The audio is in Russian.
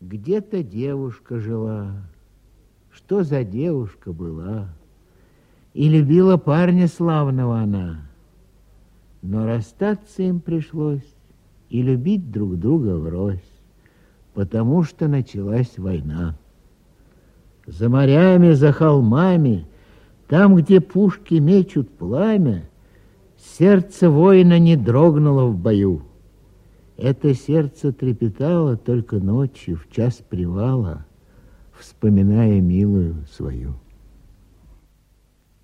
Где-то девушка жила. Что за девушка была? И любила парня славного она. Но расстаться им пришлось и любить друг друга врозь, потому что началась война. За морями, за холмами, там, где пушки мечут пламя, сердце воина не дрогнуло в бою. Это сердце трепетало только ночью, в час привала, вспоминая милую свою.